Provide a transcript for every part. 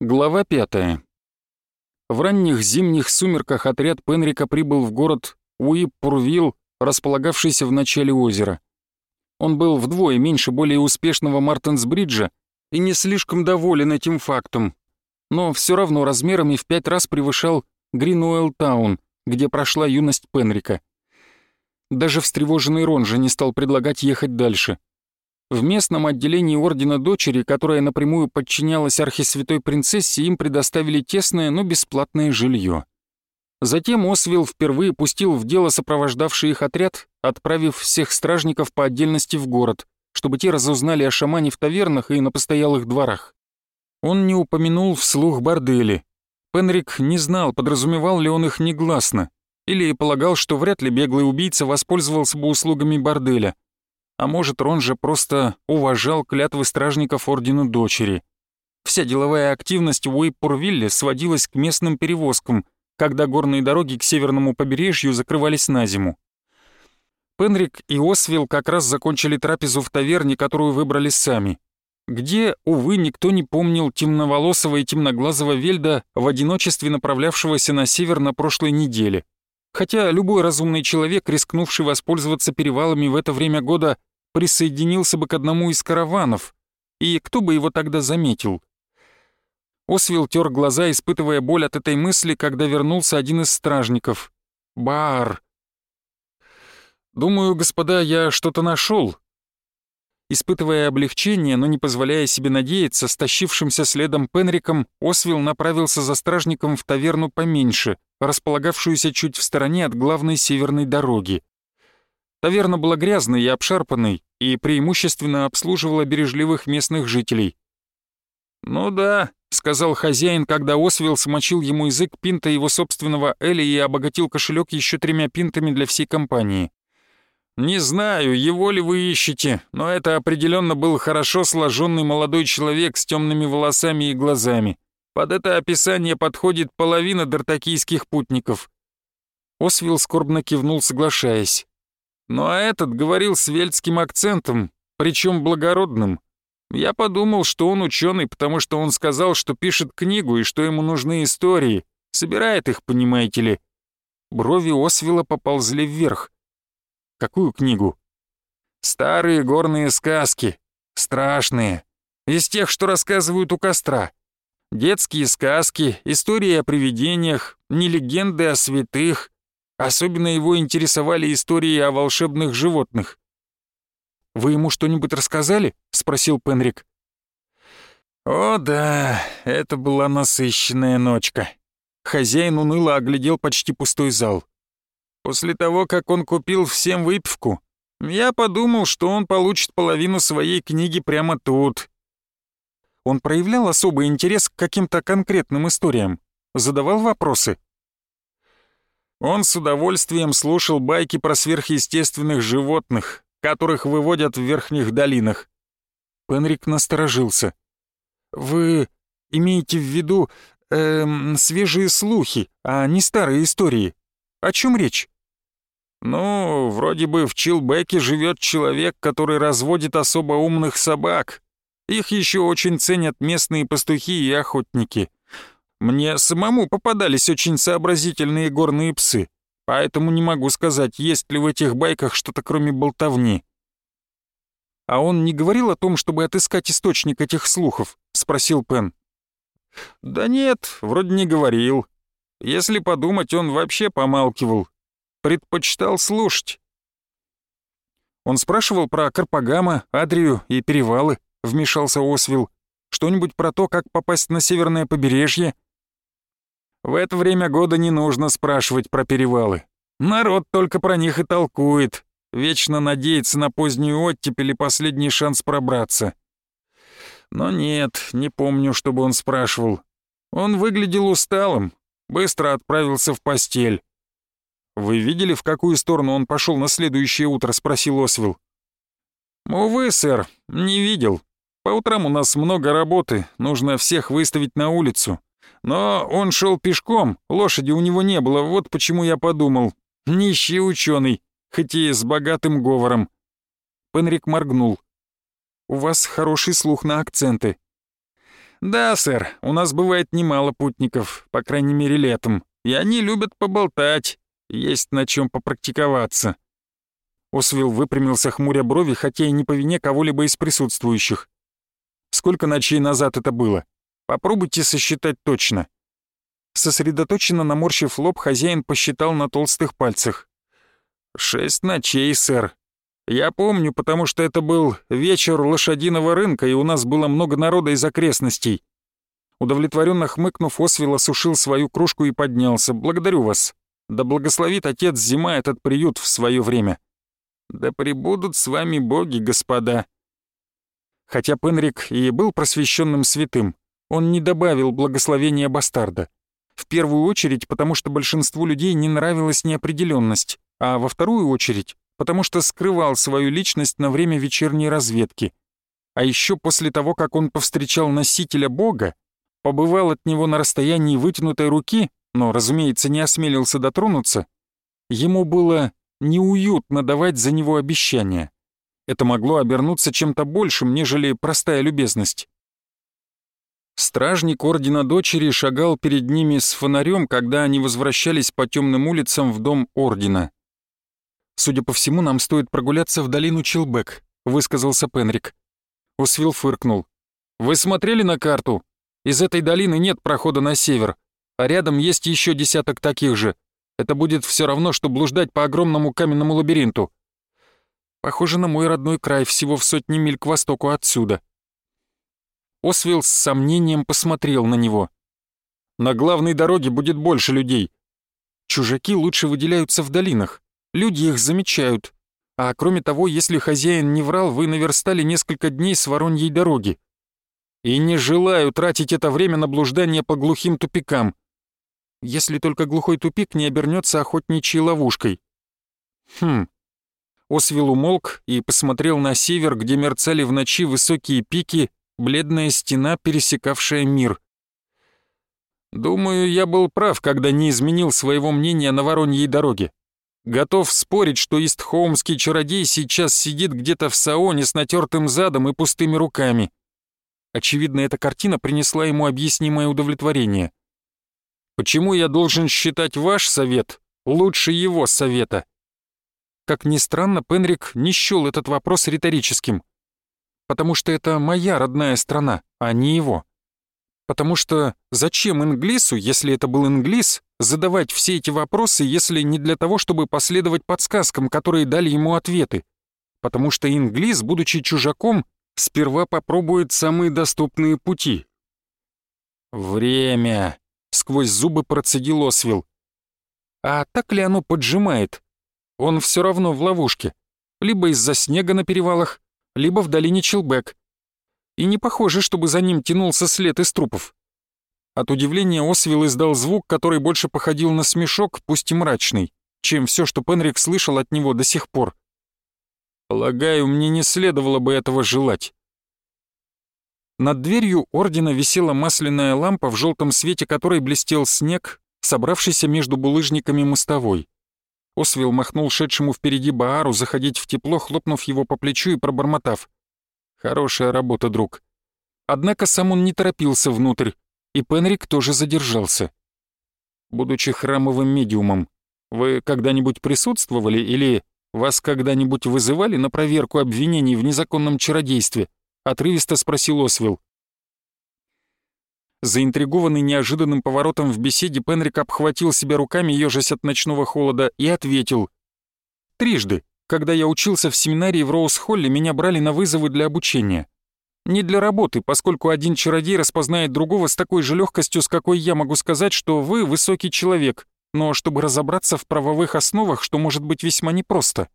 Глава пятая. В ранних зимних сумерках отряд Пенрика прибыл в город Уиппурвилл, располагавшийся в начале озера. Он был вдвое меньше более успешного Мартенсбриджа и не слишком доволен этим фактом, но все равно размерами в пять раз превышал Гринуэлл-таун, где прошла юность Пенрика. Даже встревоженный Рон же не стал предлагать ехать дальше — в местном отделении Ордена Дочери, которая напрямую подчинялась архисвятой принцессе, им предоставили тесное, но бесплатное жилье. Затем Освилл впервые пустил в дело сопровождавший их отряд, отправив всех стражников по отдельности в город, чтобы те разузнали о шамане в тавернах и на постоялых дворах. Он не упомянул вслух бордели. Пенрик не знал, подразумевал ли он их негласно, или полагал, что вряд ли беглый убийца воспользовался бы услугами борделя — а может, Рон же просто уважал клятвы стражников Ордена Дочери. Вся деловая активность в Уэйпурвилле сводилась к местным перевозкам, когда горные дороги к северному побережью закрывались на зиму. Пенрик и Освилл как раз закончили трапезу в таверне, которую выбрали сами, где, увы, никто не помнил темноволосого и темноглазого Вельда в одиночестве направлявшегося на север на прошлой неделе. Хотя любой разумный человек, рискнувший воспользоваться перевалами в это время года, присоединился бы к одному из караванов, и кто бы его тогда заметил? Освил тер глаза, испытывая боль от этой мысли, когда вернулся один из стражников. «Бар!» «Думаю, господа, я что-то нашел. Испытывая облегчение, но не позволяя себе надеяться, стащившимся следом Пенриком, Освил направился за стражником в таверну поменьше, располагавшуюся чуть в стороне от главной северной дороги. Таверна была грязной и обшарпанной и преимущественно обслуживала бережливых местных жителей. «Ну да», — сказал хозяин, когда Освилл смочил ему язык пинта его собственного Эли и обогатил кошелек еще тремя пинтами для всей компании. «Не знаю, его ли вы ищете, но это определенно был хорошо сложенный молодой человек с темными волосами и глазами. Под это описание подходит половина дартакийских путников». Освилл скорбно кивнул, соглашаясь. «Ну а этот говорил с вельтским акцентом, причем благородным. Я подумал, что он ученый, потому что он сказал, что пишет книгу и что ему нужны истории. Собирает их, понимаете ли». Брови Освилла поползли вверх. «Какую книгу?» «Старые горные сказки. Страшные. Из тех, что рассказывают у костра. Детские сказки, истории о привидениях, не легенды о святых. Особенно его интересовали истории о волшебных животных. «Вы ему что-нибудь рассказали?» — спросил Пенрик. «О да, это была насыщенная ночка». Хозяин уныло оглядел почти пустой зал. После того, как он купил всем выпивку, я подумал, что он получит половину своей книги прямо тут, он проявлял особый интерес к каким-то конкретным историям? Задавал вопросы? Он с удовольствием слушал байки про сверхъестественных животных, которых выводят в верхних долинах. Пенрик насторожился. «Вы имеете в виду эм, свежие слухи, а не старые истории? О чем речь?» «Ну, вроде бы в Чилбеке живет человек, который разводит особо умных собак, их еще очень ценят местные пастухи и охотники. Мне самому попадались очень сообразительные горные псы, поэтому не могу сказать, есть ли в этих байках что-то кроме болтовни. «А он не говорил о том, чтобы отыскать источник этих слухов?» — спросил Пен. «Да нет, вроде не говорил. Если подумать, он вообще помалкивал. Предпочитал слушать». Он спрашивал про Карпагама, Адрию и перевалы вмешался Освил. «Что-нибудь про то, как попасть на северное побережье?» «В это время года не нужно спрашивать про перевалы. Народ только про них и толкует, вечно надеется на позднюю оттепель или последний шанс пробраться». Но нет, не помню, чтобы он спрашивал. Он выглядел усталым, быстро отправился в постель. «Вы видели, в какую сторону он пошел на следующее утро?» — спросил Освил. «Увы, сэр, не видел. По утрам у нас много работы, нужно всех выставить на улицу. Но он шел пешком, лошади у него не было, вот почему я подумал. Нищий ученый, хоть и с богатым говором. Пенрик моргнул. «У вас хороший слух на акценты». «Да, сэр, у нас бывает немало путников, по крайней мере летом, и они любят поболтать, есть на чем попрактиковаться». Освилл выпрямился хмуря брови, хотя и не по вине кого-либо из присутствующих. «Сколько ночей назад это было? Попробуйте сосчитать точно». Сосредоточенно наморщив лоб, хозяин посчитал на толстых пальцах. «Шесть ночей, сэр. Я помню, потому что это был вечер лошадиного рынка, и у нас было много народа из окрестностей». Удовлетворенно хмыкнув, Освилл осушил свою кружку и поднялся. «Благодарю вас. Да благословит Отец Зима этот приют в свое время». «Да пребудут с вами боги, господа». Хотя Пенрик и был просвещенным святым, он не добавил благословения бастарда. В первую очередь, потому что большинству людей не нравилась неопределенность, а во вторую очередь, потому что скрывал свою личность на время вечерней разведки. А еще после того, как он повстречал носителя Бога, побывал от него на расстоянии вытянутой руки, но, разумеется, не осмелился дотронуться, ему было неуютно давать за него обещания. Это могло обернуться чем-то большим, нежели простая любезность. Стражник Ордена Дочери шагал перед ними с фонарем, когда они возвращались по темным улицам в дом Ордена. «Судя по всему, нам стоит прогуляться в долину Челбек», — высказался Пенрик. Усвил фыркнул. «Вы смотрели на карту? Из этой долины нет прохода на север, а рядом есть еще десяток таких же. Это будет все равно, что блуждать по огромному каменному лабиринту. Похоже на мой родной край, всего в сотни миль к востоку отсюда», Освилл с сомнением посмотрел на него. «На главной дороге будет больше людей. Чужаки лучше выделяются в долинах. Люди их замечают. А кроме того, если хозяин не врал, вы наверстали несколько дней с Вороньей дороги. И не желаю тратить это время на блуждание по глухим тупикам. Если только глухой тупик не обернется охотничьей ловушкой. Хм. Освилл умолк и посмотрел на север, где мерцали в ночи высокие пики бледная стена, пересекавшая мир. Думаю, я был прав, когда не изменил своего мнения на Вороньей дороге. Готов спорить, что истхоумский чародей сейчас сидит где-то в саоне с натертым задом и пустыми руками. Очевидно, эта картина принесла ему объяснимое удовлетворение. Почему я должен считать ваш совет лучше его совета? Как ни странно, Пенрик не счел этот вопрос риторическим потому что это моя родная страна, а не его. Потому что зачем Инглису, если это был Инглис, задавать все эти вопросы, если не для того, чтобы последовать подсказкам, которые дали ему ответы? Потому что Инглис, будучи чужаком, сперва попробует самые доступные пути. «Время!» — сквозь зубы процедил Освил. «А так ли оно поджимает? Он все равно в ловушке. Либо из-за снега на перевалах, либо в долине Челбек. И не похоже, чтобы за ним тянулся след из трупов. От удивления Освилл издал звук, который больше походил на смешок, пусть и мрачный, чем все, что Пенрик слышал от него до сих пор. «Полагаю, мне не следовало бы этого желать». Над дверью ордена висела масляная лампа, в желтом свете которой блестел снег, собравшийся между булыжниками мостовой. Освил махнул шедшему впереди Баару заходить в тепло, хлопнув его по плечу и пробормотав. «Хорошая работа, друг». Однако сам он не торопился внутрь, и Пенрик тоже задержался. «Будучи храмовым медиумом, вы когда-нибудь присутствовали или вас когда-нибудь вызывали на проверку обвинений в незаконном чародействе?» — отрывисто спросил Освил. Заинтригованный неожиданным поворотом в беседе, Пенрик обхватил себя руками, ежась от ночного холода, и ответил. «Трижды. Когда я учился в семинарии в Роуз-Холле, меня брали на вызовы для обучения. Не для работы, поскольку один чародей распознает другого с такой же легкостью, с какой я могу сказать, что вы высокий человек, но чтобы разобраться в правовых основах, что может быть весьма непросто.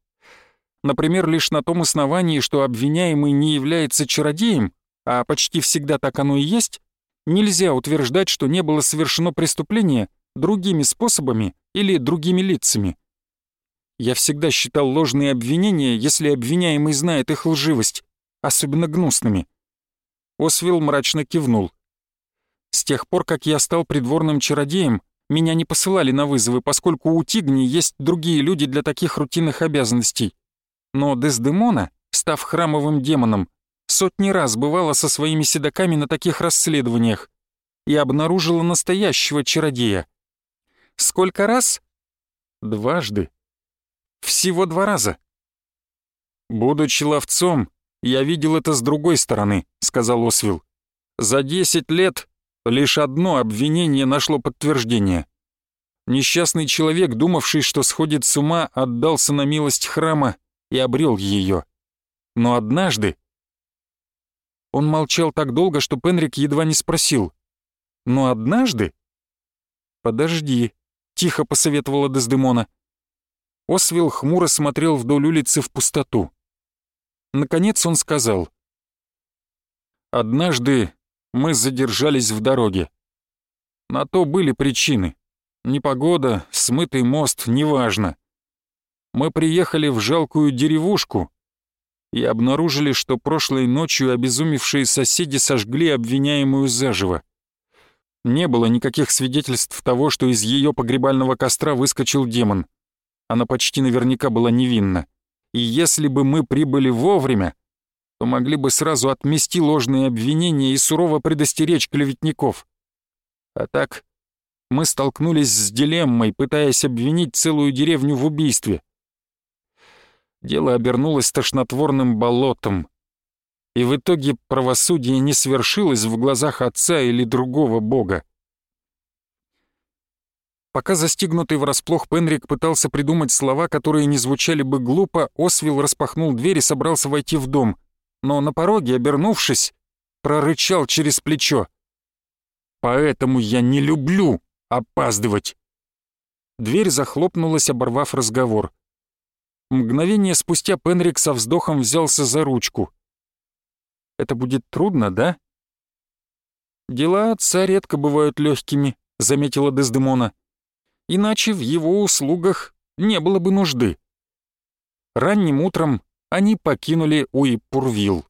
Например, лишь на том основании, что обвиняемый не является чародеем, а почти всегда так оно и есть, Нельзя утверждать, что не было совершено преступление другими способами или другими лицами. Я всегда считал ложные обвинения, если обвиняемый знает их лживость, особенно гнусными. Освилл мрачно кивнул. С тех пор, как я стал придворным чародеем, меня не посылали на вызовы, поскольку у Тигни есть другие люди для таких рутинных обязанностей. Но Дездемона, став храмовым демоном, Сотни раз бывала со своими седаками на таких расследованиях и обнаружила настоящего чародея. Сколько раз? Дважды. Всего два раза. Будучи ловцом, я видел это с другой стороны, сказал Освил. За десять лет лишь одно обвинение нашло подтверждение. Несчастный человек, думавший, что сходит с ума, отдался на милость храма и обрел ее. Но однажды он молчал так долго, что Пенрик едва не спросил. «Но однажды?» «Подожди», — тихо посоветовала Дездемона. Освил хмуро смотрел вдоль улицы в пустоту. Наконец он сказал. «Однажды мы задержались в дороге. На то были причины. Непогода, смытый мост, неважно. Мы приехали в жалкую деревушку, и обнаружили, что прошлой ночью обезумевшие соседи сожгли обвиняемую заживо. Не было никаких свидетельств того, что из ее погребального костра выскочил демон. Она почти наверняка была невинна. И если бы мы прибыли вовремя, то могли бы сразу отмести ложные обвинения и сурово предостеречь клеветников. А так мы столкнулись с дилеммой, пытаясь обвинить целую деревню в убийстве дело обернулось тошнотворным болотом. И в итоге правосудие не свершилось в глазах отца или другого бога. Пока застигнутый врасплох Пенрик пытался придумать слова, которые не звучали бы глупо, Освил распахнул дверь и собрался войти в дом. Но на пороге, обернувшись, прорычал через плечо. «Поэтому я не люблю опаздывать!» Дверь захлопнулась, оборвав разговор. Мгновение спустя Пенрик со вздохом взялся за ручку. «Это будет трудно, да?» «Дела отца редко бывают легкими», — заметила Дездемона. «Иначе в его услугах не было бы нужды». Ранним утром они покинули Уиппурвилл.